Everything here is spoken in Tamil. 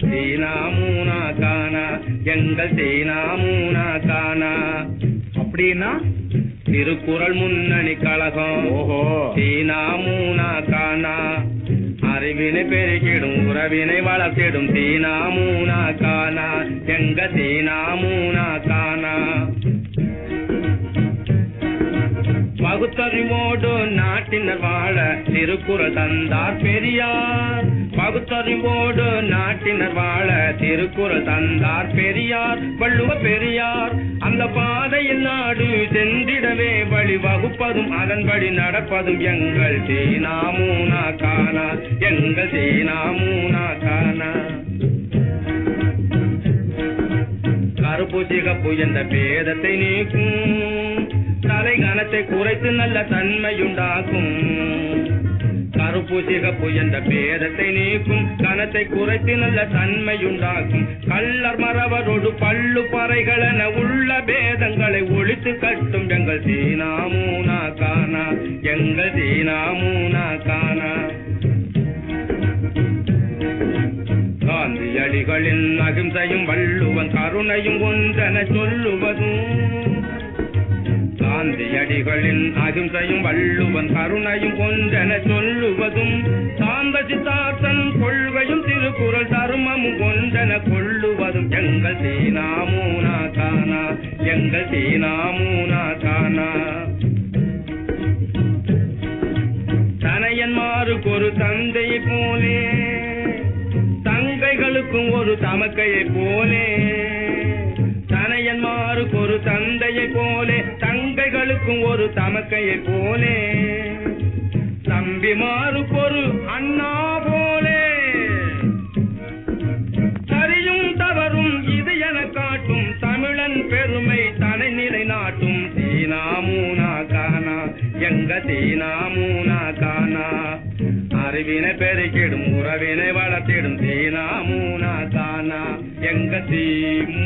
சீனா மூனா கானா எங்கள் சீனா மூனா கானா அப்படின்னா திருக்குறள் முன்னணி கழகம். ஓஹோ. சீனா மூனா கானா அறிவினை பெருகிடும் உறவினை வளர்த்திடும் சீனா மூனா கானா எங்க சீனா மூனா பகுத்தறிவோடு நாட்டினர் வாழ திருக்குறள் தந்தார் பெரியார். பகுத்தறிவோடு நாட்டினர் வாழ திருக்குறள் தந்தார் பெரியார். வள்ளுவ பெரியார் அந்த பாதையில் நாடு சென்றிடவே வழி வகுப்பதும் அதன்படி நடப்பதும் எங்கள் சீனா மூனா கானா. எங்கள் சீனா மூனா கானா. கருப்பு சிகப்பு என்ற பேதத்தை நீக்கும். தலை கனத்தை குறைத்து நல்ல தன்மையுண்டாக்கும். கருப்பு சிகப்பு என்ற பேதத்தை நீக்கும் கனத்தை குறைத்து நல்ல தன்மையுண்டாக்கும். கள்ளர் மரவரோடு பல்லு பறைகளென உள்ள பேதங்களை ஒழித்து கட்டும் எங்கள் சீனா மூனா கானா எங்கள் சீனா மூனா கானா. காந்தியடிகளின் அகிம்சையும் வள்ளுவன் கருணையும் ஒன்றென சொல்லுவதும் காந்தியடிகளின் அகிம்சையும் வள்ளுவன் கருணையும் ஒன்றென சொல்லுவதும் சாந்த சித்தார்த்தன் கொள்கையும் திருக்குறள் தர்மமும் ஒன்றென கொள்ளுவதும் எங்கள் சீனாமூனா தானா எங்கள் சீனாமூனா தானா தனையன்மாருக்கு ஒரு தந்தையை போலே தங்கைகளுக்கும் ஒரு தமக்கையை போலே தனையன்மாருக்கு ஒரு தந்தையை போலே இருக்கும் ஒரு தமக்கையை போலே. தம்பிமாருக்கு ஒரு அண்ணா போலே. சரியும் தவறும் இது என காட்டும் தமிழன் பெருமை தனை நிலை நாட்டும் சீனா மூனா கானா எங்க சீனா மூனா கானா. அறிவினை பெருக்கிடும் உறவினை வளர்த்திடும் சீனா மூனா கானா எங்க சீ மூ